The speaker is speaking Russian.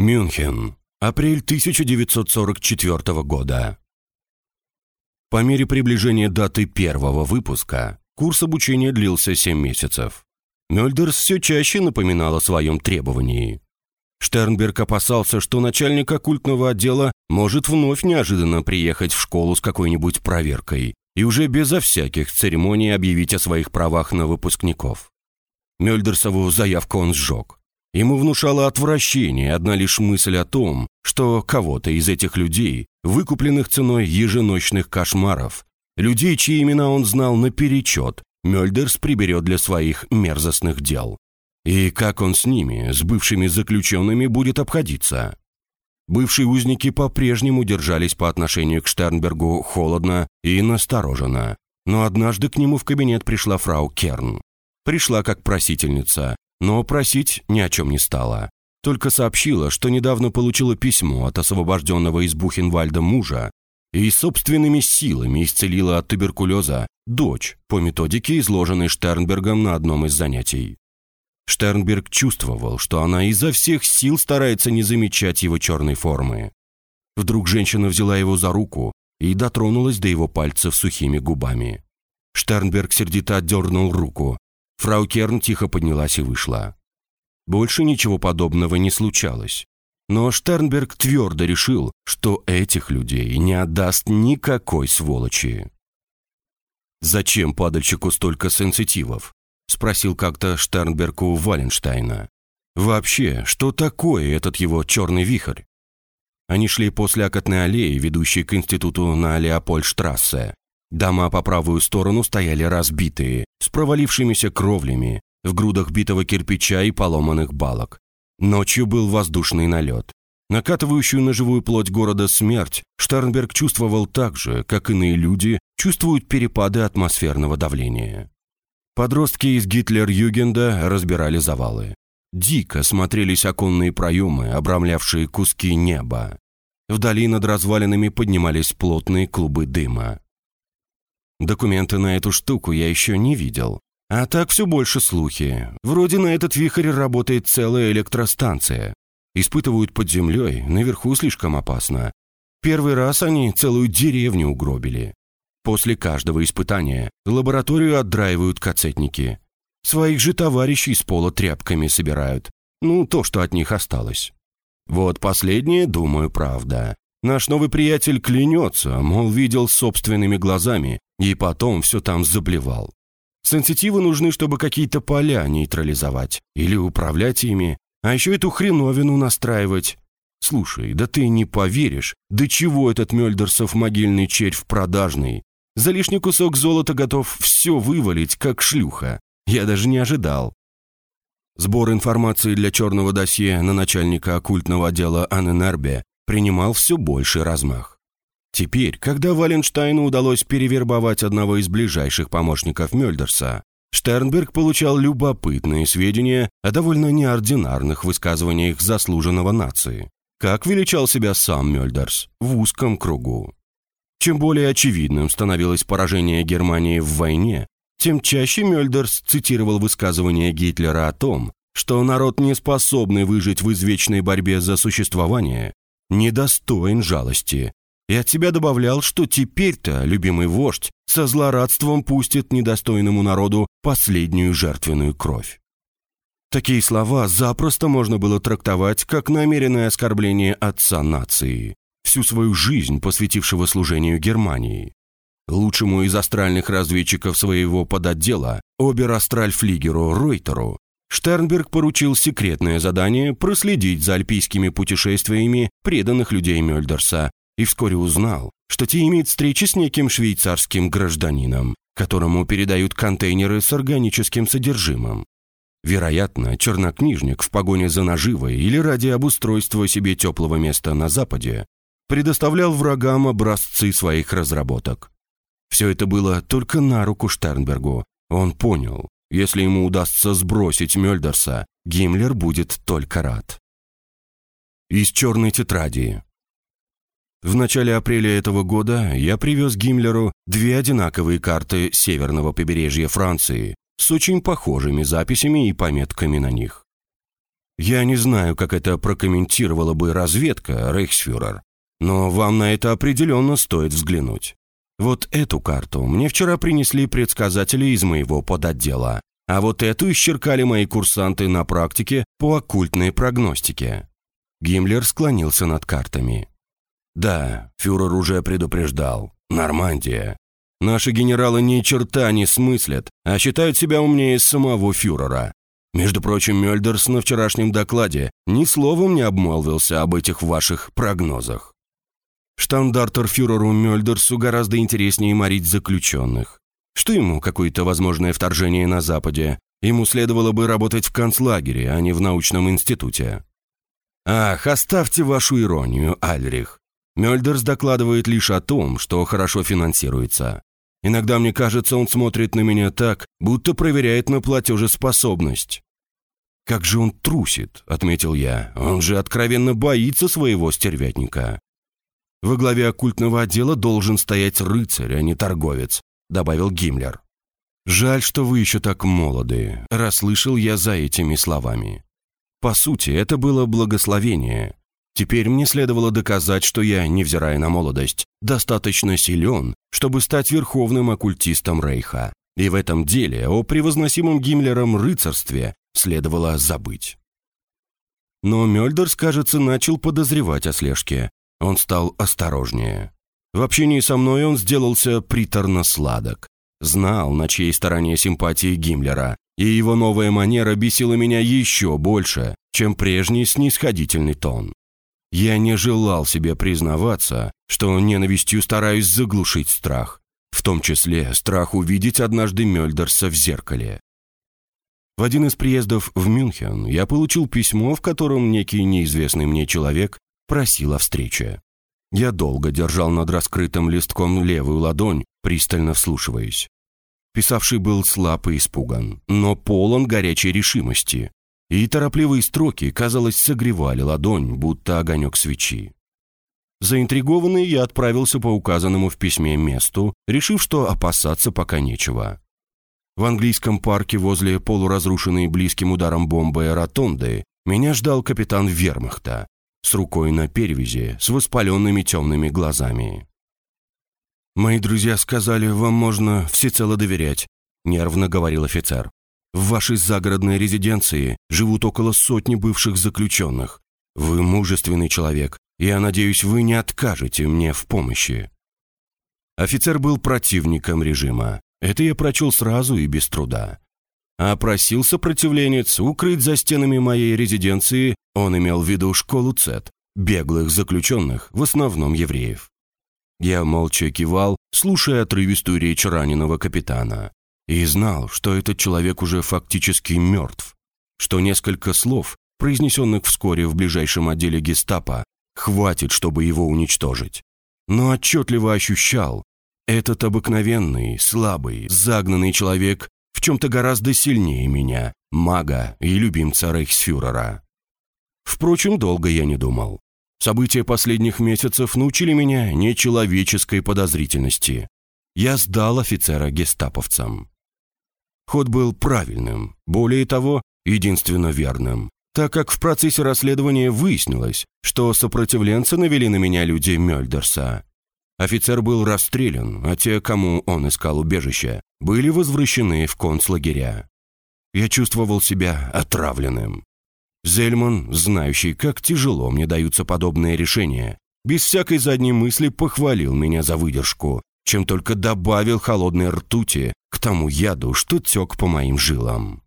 Мюнхен. Апрель 1944 года. По мере приближения даты первого выпуска курс обучения длился 7 месяцев. Мёльдерс все чаще напоминал о своем требовании. Штернберг опасался, что начальник оккультного отдела может вновь неожиданно приехать в школу с какой-нибудь проверкой и уже безо всяких церемоний объявить о своих правах на выпускников. Мёльдерсову заявку он сжег. Ему внушало отвращение одна лишь мысль о том, что кого-то из этих людей, выкупленных ценой еженочных кошмаров, людей, чьи имена он знал наперечет, Мёльдерс приберет для своих мерзостных дел. И как он с ними, с бывшими заключенными, будет обходиться? Бывшие узники по-прежнему держались по отношению к Штернбергу холодно и настороженно. Но однажды к нему в кабинет пришла фрау Керн. Пришла как просительница, но просить ни о чем не стала. Только сообщила, что недавно получила письмо от освобожденного из Бухенвальда мужа и собственными силами исцелила от туберкулеза дочь по методике, изложенной Штернбергом на одном из занятий. Штернберг чувствовал, что она изо всех сил старается не замечать его черной формы. Вдруг женщина взяла его за руку и дотронулась до его пальцев сухими губами. Штернберг сердито отдернул руку, Фрау Керн тихо поднялась и вышла. Больше ничего подобного не случалось. Но Штернберг твердо решил, что этих людей не отдаст никакой сволочи. «Зачем падальщику столько сенситивов?» – спросил как-то Штернберг у Валенштейна. «Вообще, что такое этот его черный вихрь?» Они шли по слякотной аллее, ведущей к институту на Леопольдштрассе. Дома по правую сторону стояли разбитые, с провалившимися кровлями, в грудах битого кирпича и поломанных балок. Ночью был воздушный налет. Накатывающую на живую плоть города смерть Штернберг чувствовал так же, как иные люди чувствуют перепады атмосферного давления. Подростки из Гитлер-Югенда разбирали завалы. Дико смотрелись оконные проемы, обрамлявшие куски неба. Вдали над развалинами поднимались плотные клубы дыма. Документы на эту штуку я еще не видел. А так все больше слухи. Вроде на этот вихрь работает целая электростанция. Испытывают под землей, наверху слишком опасно. Первый раз они целую деревню угробили. После каждого испытания лабораторию отдраивают кацетники. Своих же товарищей с пола тряпками собирают. Ну, то, что от них осталось. Вот последнее, думаю, правда. Наш новый приятель клянется, мол, видел собственными глазами, и потом все там заблевал. Сенситивы нужны, чтобы какие-то поля нейтрализовать или управлять ими, а еще эту хреновину настраивать. Слушай, да ты не поверишь, до чего этот Мёльдерсов могильный червь продажный. За лишний кусок золота готов все вывалить, как шлюха. Я даже не ожидал. Сбор информации для черного досье на начальника оккультного отдела Анненербе принимал все больший размах. Теперь, когда Валенштайну удалось перевербовать одного из ближайших помощников Мёльдерса, Штернберг получал любопытные сведения о довольно неординарных высказываниях заслуженного нации. Как величал себя сам Мёльдерс в узком кругу. Чем более очевидным становилось поражение Германии в войне, тем чаще Мёльдерс цитировал высказывания Гитлера о том, что народ, не способный выжить в извечной борьбе за существование, недостоин жалости и от себя добавлял, что теперь-то любимый вождь со злорадством пустит недостойному народу последнюю жертвенную кровь. Такие слова запросто можно было трактовать как намеренное оскорбление отца нации, всю свою жизнь посвятившего служению Германии. Лучшему из астральных разведчиков своего подотдела, обер-астральфлигеру Ройтеру, Штернберг поручил секретное задание проследить за альпийскими путешествиями преданных людей Мёльдерса и вскоре узнал, что те имеют встречи с неким швейцарским гражданином, которому передают контейнеры с органическим содержимым. Вероятно, чернокнижник в погоне за наживой или ради обустройства себе теплого места на Западе предоставлял врагам образцы своих разработок. Все это было только на руку Штернбергу. Он понял, если ему удастся сбросить Мёльдерса, Гиммлер будет только рад. Из черной тетради в начале апреля этого года я привез Гиммлеру две одинаковые карты северного побережья Франции с очень похожими записями и пометками на них. Я не знаю, как это прокомментировала бы разведка, Рейхсфюрер, но вам на это определенно стоит взглянуть. Вот эту карту мне вчера принесли предсказатели из моего подотдела, а вот эту исчеркали мои курсанты на практике по оккультной прогностике. Гиммлер склонился над картами. Да, фюрер уже предупреждал. Нормандия. Наши генералы ни черта не смыслят, а считают себя умнее самого фюрера. Между прочим, Мёльдерс на вчерашнем докладе ни словом не обмолвился об этих ваших прогнозах. Штандартерфюреру Мёльдерсу гораздо интереснее морить заключенных. Что ему какое-то возможное вторжение на Западе? Ему следовало бы работать в концлагере, а не в научном институте. Ах, оставьте вашу иронию, Альрих. Мёльдерс докладывает лишь о том, что хорошо финансируется. Иногда мне кажется, он смотрит на меня так, будто проверяет на платежеспособность. «Как же он трусит», — отметил я. «Он же откровенно боится своего стервятника». «Во главе оккультного отдела должен стоять рыцарь, а не торговец», — добавил Гиммлер. «Жаль, что вы еще так молоды», — расслышал я за этими словами. По сути, это было благословение. Теперь мне следовало доказать, что я, невзирая на молодость, достаточно силен, чтобы стать верховным оккультистом Рейха. И в этом деле о превозносимом Гиммлером рыцарстве следовало забыть. Но Мёльдерс, кажется, начал подозревать о слежке. Он стал осторожнее. В общении со мной он сделался приторно-сладок. Знал, на чьей стороне симпатии Гиммлера, и его новая манера бесила меня еще больше, чем прежний снисходительный тон. Я не желал себе признаваться, что ненавистью стараюсь заглушить страх, в том числе страх увидеть однажды Мёльдерса в зеркале. В один из приездов в Мюнхен я получил письмо, в котором некий неизвестный мне человек просил о встрече. Я долго держал над раскрытым листком левую ладонь, пристально вслушиваясь. Писавший был слаб и испуган, но полон горячей решимости и торопливые строки, казалось, согревали ладонь, будто огонек свечи. Заинтригованный, я отправился по указанному в письме месту, решив, что опасаться пока нечего. В английском парке возле полуразрушенной близким ударом бомбы ротонды меня ждал капитан вермахта с рукой на перевязи, с воспаленными темными глазами. «Мои друзья сказали, вам можно всецело доверять», — нервно говорил офицер. В вашей загородной резиденции живут около сотни бывших заключенных. Вы мужественный человек, и я надеюсь, вы не откажете мне в помощи». Офицер был противником режима. Это я прочел сразу и без труда. А просил сопротивленец укрыть за стенами моей резиденции, он имел в виду школу ЦЕТ, беглых заключенных, в основном евреев. Я молча кивал, слушая отрывистую речь раненого капитана и знал, что этот человек уже фактически мертв, что несколько слов, произнесенных вскоре в ближайшем отделе гестапо, хватит, чтобы его уничтожить. Но отчетливо ощущал, этот обыкновенный, слабый, загнанный человек в чем-то гораздо сильнее меня, мага и любимца Рейхсфюрера. Впрочем, долго я не думал. События последних месяцев научили меня нечеловеческой подозрительности. Я сдал офицера гестаповцам. Ход был правильным, более того, единственно верным, так как в процессе расследования выяснилось, что сопротивленцы навели на меня люди Мёльдерса. Офицер был расстрелян, а те, кому он искал убежище, были возвращены в концлагеря. Я чувствовал себя отравленным. Зельман, знающий, как тяжело мне даются подобные решения, без всякой задней мысли похвалил меня за выдержку, чем только добавил холодной ртути к тому яду, что тек по моим жилам.